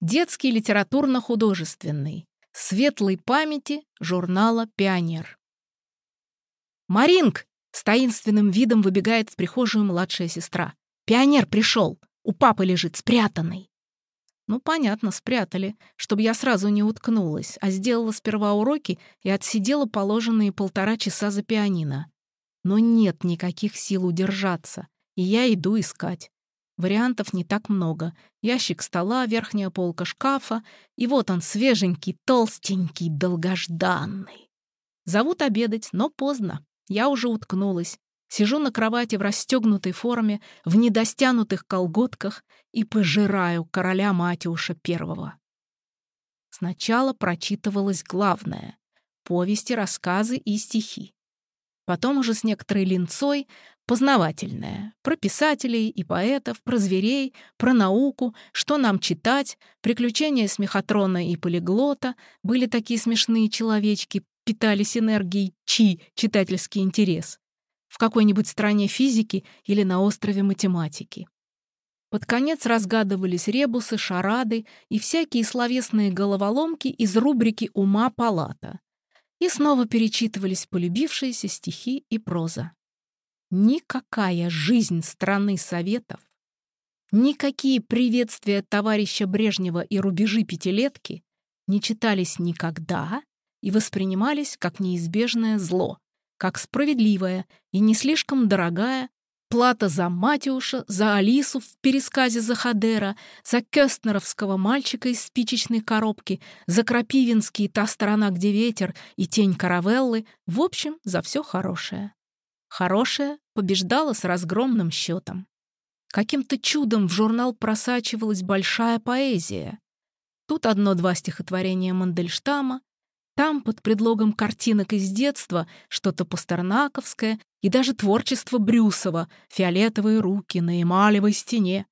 Детский литературно-художественный. Светлой памяти журнала «Пионер». «Маринк!» — с таинственным видом выбегает в прихожую младшая сестра. «Пионер пришел! У папы лежит спрятанный!» Ну, понятно, спрятали, чтобы я сразу не уткнулась, а сделала сперва уроки и отсидела положенные полтора часа за пианино. Но нет никаких сил удержаться, и я иду искать. Вариантов не так много. Ящик стола, верхняя полка шкафа, и вот он, свеженький, толстенький, долгожданный. Зовут обедать, но поздно. Я уже уткнулась. Сижу на кровати в расстегнутой форме, в недостянутых колготках и пожираю короля Матюша Первого. Сначала прочитывалось главное — повести, рассказы и стихи. Потом уже с некоторой линцой познавательное. Про писателей и поэтов, про зверей, про науку, что нам читать, приключения смехотрона и полиглота, были такие смешные человечки, питались энергией чи, читательский интерес в какой-нибудь стране физики или на острове математики. Под конец разгадывались ребусы, шарады и всякие словесные головоломки из рубрики «Ума палата». И снова перечитывались полюбившиеся стихи и проза. Никакая жизнь страны Советов, никакие приветствия товарища Брежнева и рубежи пятилетки не читались никогда и воспринимались как неизбежное зло, как справедливая и не слишком дорогая плата за Матюша, за Алису в пересказе Захадера, за Кёстнеровского мальчика из спичечной коробки, за Крапивинский «Та сторона, где ветер» и «Тень каравеллы», в общем, за все хорошее. Хорошее побеждало с разгромным счетом. Каким-то чудом в журнал просачивалась большая поэзия. Тут одно-два стихотворения Мандельштама, там, под предлогом картинок из детства, что-то пастернаковское и даже творчество Брюсова, фиолетовые руки на эмалевой стене.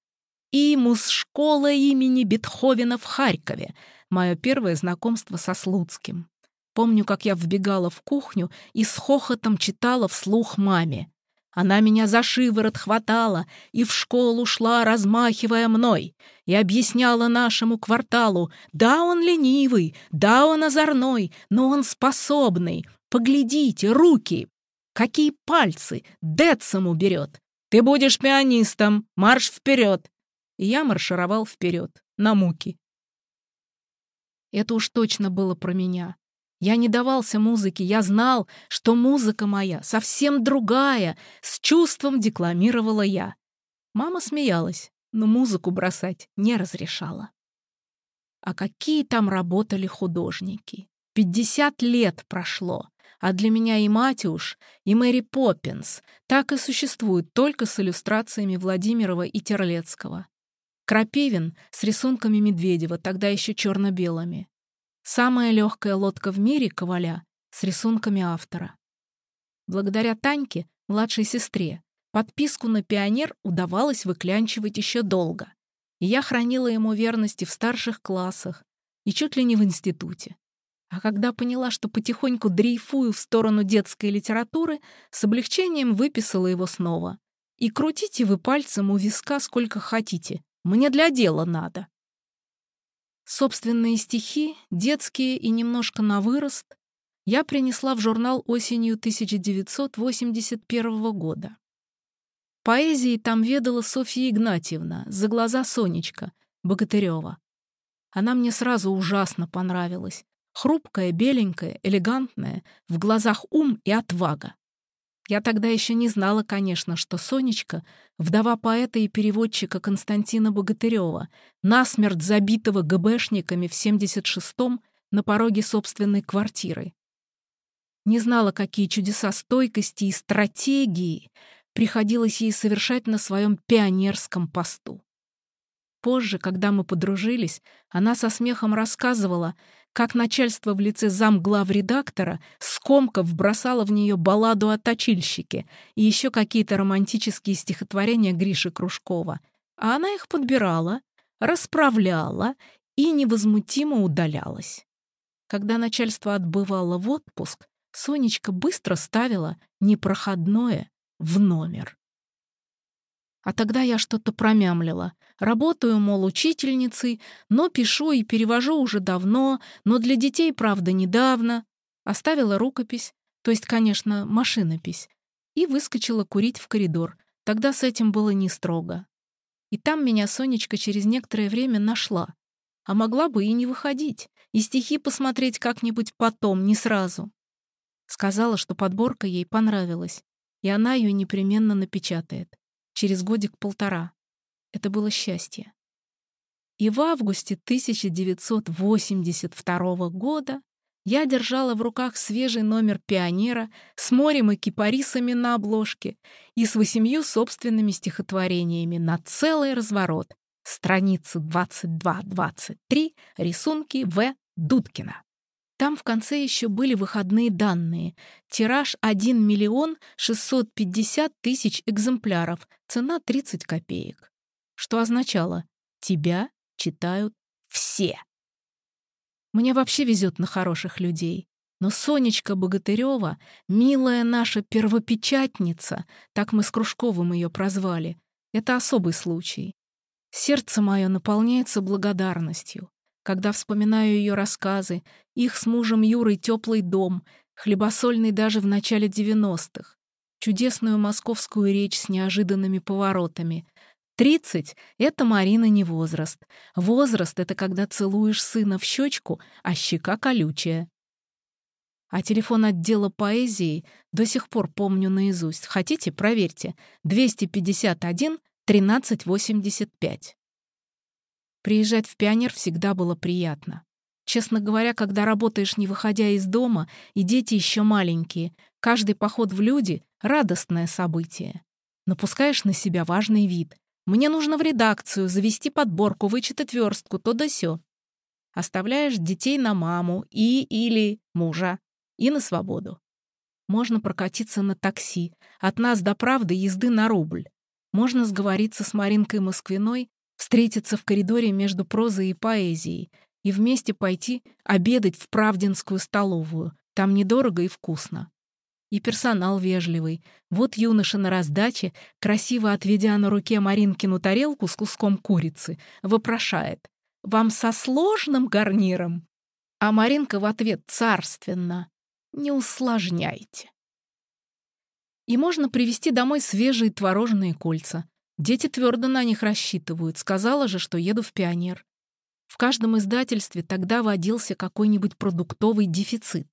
Имус школа имени Бетховена в Харькове, мое первое знакомство со Слуцким. Помню, как я вбегала в кухню и с хохотом читала вслух маме. Она меня за шиворот хватала и в школу шла, размахивая мной, и объясняла нашему кварталу, да, он ленивый, да, он озорной, но он способный. Поглядите, руки! Какие пальцы! Децему берет! Ты будешь пианистом! Марш вперед! И я маршировал вперед, на муки. Это уж точно было про меня. Я не давался музыке, я знал, что музыка моя совсем другая, с чувством декламировала я. Мама смеялась, но музыку бросать не разрешала. А какие там работали художники? Пятьдесят лет прошло, а для меня и Матюш, и Мэри Поппинс так и существуют только с иллюстрациями Владимирова и Терлецкого. Крапивин с рисунками Медведева, тогда еще черно-белыми. Самая легкая лодка в мире Коваля с рисунками автора. Благодаря Таньке, младшей сестре, подписку на «Пионер» удавалось выклянчивать еще долго. И я хранила ему верности в старших классах и чуть ли не в институте. А когда поняла, что потихоньку дрейфую в сторону детской литературы, с облегчением выписала его снова. И крутите вы пальцем у виска сколько хотите. Мне для дела надо. Собственные стихи, детские и немножко на вырост, я принесла в журнал осенью 1981 года. Поэзией там ведала Софья Игнатьевна, за глаза Сонечка, Богатырева. Она мне сразу ужасно понравилась. Хрупкая, беленькая, элегантная, в глазах ум и отвага. Я тогда еще не знала, конечно, что Сонечка — вдова поэта и переводчика Константина Богатырева, насмерть забитого ГБшниками в 76-м на пороге собственной квартиры. Не знала, какие чудеса стойкости и стратегии приходилось ей совершать на своем пионерском посту. Позже, когда мы подружились, она со смехом рассказывала, как начальство в лице замглавредактора скомков бросало в нее балладу о точильщике и еще какие-то романтические стихотворения Гриши Кружкова. А она их подбирала, расправляла и невозмутимо удалялась. Когда начальство отбывало в отпуск, Сонечка быстро ставила непроходное в номер. А тогда я что-то промямлила. Работаю, мол, учительницей, но пишу и перевожу уже давно, но для детей, правда, недавно. Оставила рукопись, то есть, конечно, машинопись, и выскочила курить в коридор. Тогда с этим было не строго. И там меня Сонечка через некоторое время нашла. А могла бы и не выходить, и стихи посмотреть как-нибудь потом, не сразу. Сказала, что подборка ей понравилась, и она ее непременно напечатает. Через годик-полтора. Это было счастье. И в августе 1982 года я держала в руках свежий номер «Пионера» с морем и кипарисами на обложке и с восемью собственными стихотворениями на целый разворот. Страницы 22-23, рисунки В. Дудкина. Там в конце еще были выходные данные. Тираж 1 миллион 650 тысяч экземпляров, цена 30 копеек. Что означало «тебя читают все». Мне вообще везет на хороших людей. Но Сонечка Богатырева, милая наша первопечатница, так мы с Кружковым ее прозвали, это особый случай. Сердце мое наполняется благодарностью, когда вспоминаю ее рассказы, их с мужем Юрой теплый дом, хлебосольный даже в начале 90-х, чудесную московскую речь с неожиданными поворотами, Тридцать — это, Марина, не возраст. Возраст — это когда целуешь сына в щечку, а щека колючая. А телефон отдела поэзии до сих пор помню наизусть. Хотите, проверьте. 251 1385. Приезжать в «Пионер» всегда было приятно. Честно говоря, когда работаешь, не выходя из дома, и дети еще маленькие, каждый поход в люди — радостное событие. Напускаешь на себя важный вид, мне нужно в редакцию, завести подборку, вычитать верстку, то да сё. Оставляешь детей на маму и или мужа, и на свободу. Можно прокатиться на такси, от нас до правды езды на рубль. Можно сговориться с Маринкой Москвиной, встретиться в коридоре между прозой и поэзией и вместе пойти обедать в Правдинскую столовую. Там недорого и вкусно. И персонал вежливый. Вот юноша на раздаче, красиво отведя на руке Маринкину тарелку с куском курицы, вопрошает. «Вам со сложным гарниром?» А Маринка в ответ царственно. «Не усложняйте». И можно привезти домой свежие творожные кольца. Дети твердо на них рассчитывают. Сказала же, что еду в пионер. В каждом издательстве тогда водился какой-нибудь продуктовый дефицит.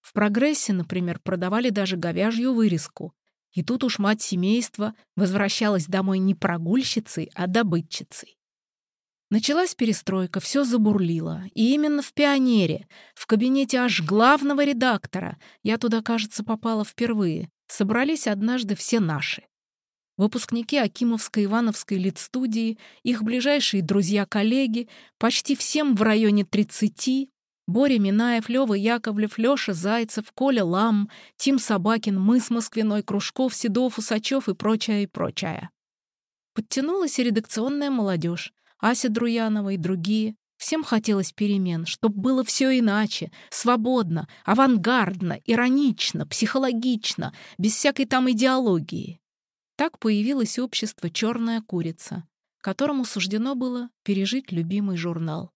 В прогрессе, например, продавали даже говяжью вырезку. И тут уж мать семейства возвращалась домой не прогульщицей, а добытчицей. Началась перестройка, все забурлило. И именно в «Пионере», в кабинете аж главного редактора, я туда, кажется, попала впервые, собрались однажды все наши. Выпускники Акимовской Ивановской литстудии, их ближайшие друзья-коллеги, почти всем в районе 30, Боря Минаев, Лёва Яковлев, Лёша Зайцев, Коля Лам, Тим Собакин, мы с Москвиной, Кружков, Седов, Усачев и прочая, и прочая. Подтянулась и редакционная молодежь, Ася Друянова и другие. Всем хотелось перемен, чтобы было все иначе, свободно, авангардно, иронично, психологично, без всякой там идеологии. Так появилось общество «Черная курица», которому суждено было пережить любимый журнал.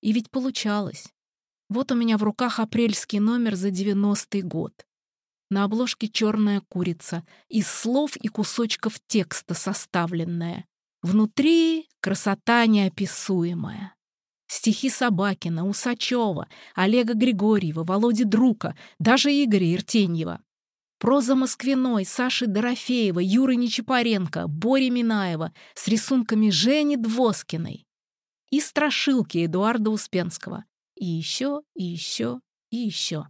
И ведь получалось. Вот у меня в руках апрельский номер за девяностый год. На обложке черная курица, из слов и кусочков текста составленная. Внутри красота неописуемая. Стихи Собакина, Усачева, Олега Григорьева, Володи Друка, даже Игоря Иртеньева. Проза Москвиной, Саши Дорофеева, Юры Нечапаренко, Бори Минаева с рисунками Жени Двоскиной. И страшилки Эдуарда Успенского, и еще, и еще, и еще.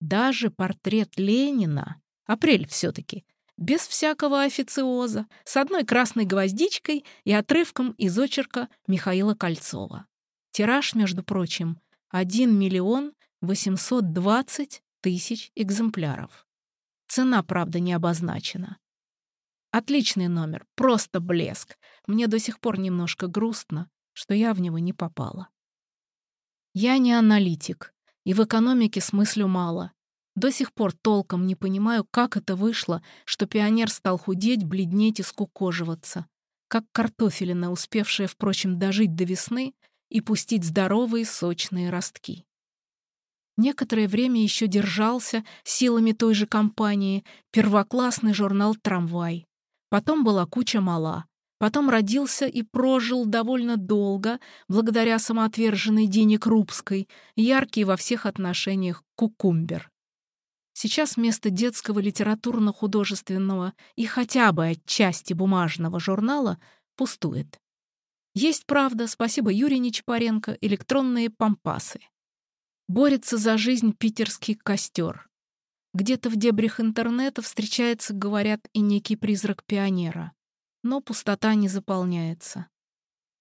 Даже портрет Ленина, апрель все-таки, без всякого официоза, с одной красной гвоздичкой и отрывком из очерка Михаила Кольцова. Тираж, между прочим, 1 миллион 820 тысяч экземпляров. Цена, правда, не обозначена. Отличный номер, просто блеск. Мне до сих пор немножко грустно, что я в него не попала. Я не аналитик, и в экономике смыслю мало. До сих пор толком не понимаю, как это вышло, что пионер стал худеть, бледнеть и скукоживаться. Как картофелина, успевшая, впрочем, дожить до весны и пустить здоровые сочные ростки. Некоторое время еще держался силами той же компании первоклассный журнал «Трамвай». Потом была куча мала. Потом родился и прожил довольно долго, благодаря самоотверженной Дине Крупской, яркий во всех отношениях кукумбер. Сейчас место детского литературно-художественного и хотя бы отчасти бумажного журнала пустует. Есть, правда, спасибо Юрию Нечапаренко, электронные пампасы. Борется за жизнь питерский костер. Где-то в дебрях интернета встречается, говорят, и некий призрак пионера но пустота не заполняется.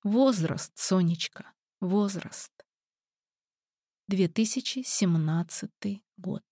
Возраст, Сонечка, возраст. 2017 год.